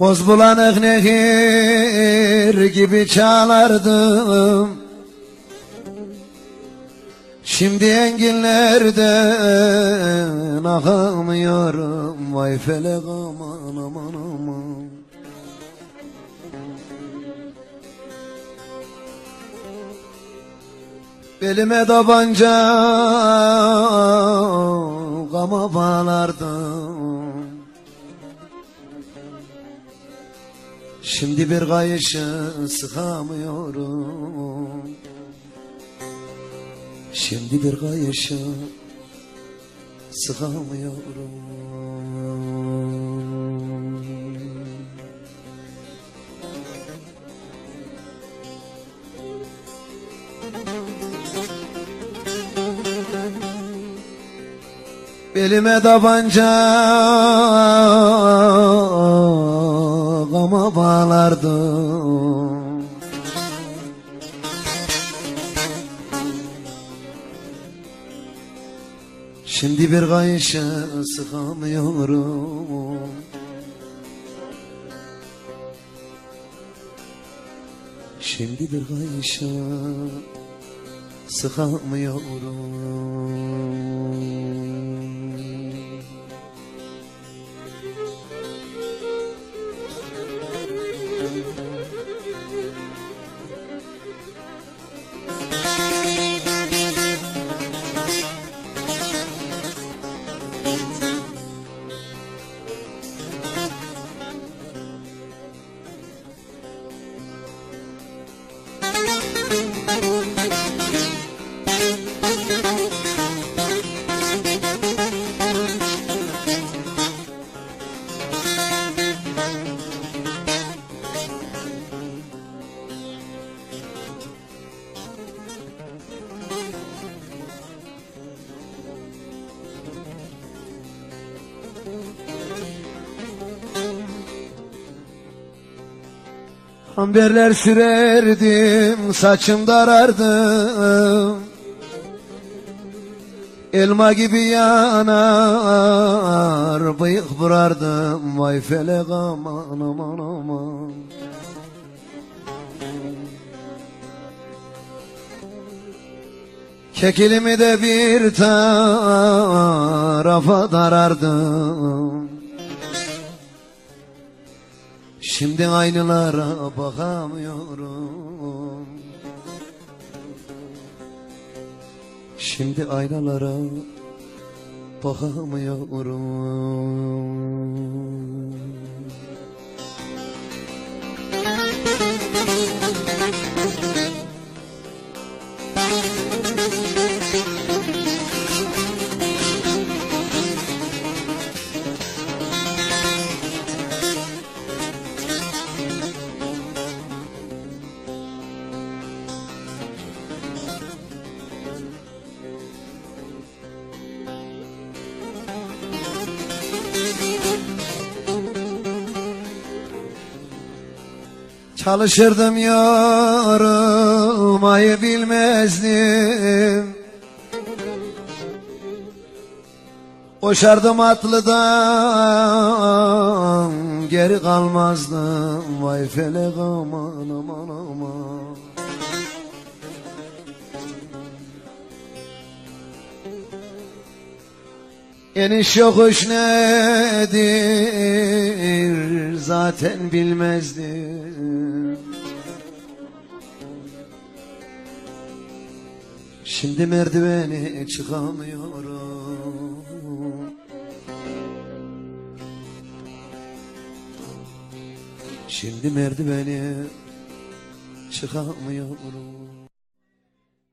Boz bulanık nehir gibi çalardım Şimdi enginlerden akamıyorum Vay felek aman aman aman. Belime tabanca Kama bağlardım Şimdi bir kayışı sıkamıyorum. Şimdi bir kayışı sıkamıyorum. Belime tabanca Kama bağlardım. Şimdi bir kayışı sıkamıyorum. Şimdi bir kayışı sıkamıyorum Amberler sürerdim, saçım darardım Elma gibi yanar, bıyık burardım Vay felek aman aman aman Kekilimi de bir tarafa darardım. Şimdi aynalara bakamıyorum. Şimdi aynalara bakamıyorum Çalışırdım yorulmayı bilmezdim. Koşardım atlıdan geri kalmazdım. Vay felek aman aman aman Eniş yokuş nedir? Zaten bilmezdim. Şimdi merdiveni çıkamıyorum. Şimdi merdiveni çıkamıyorum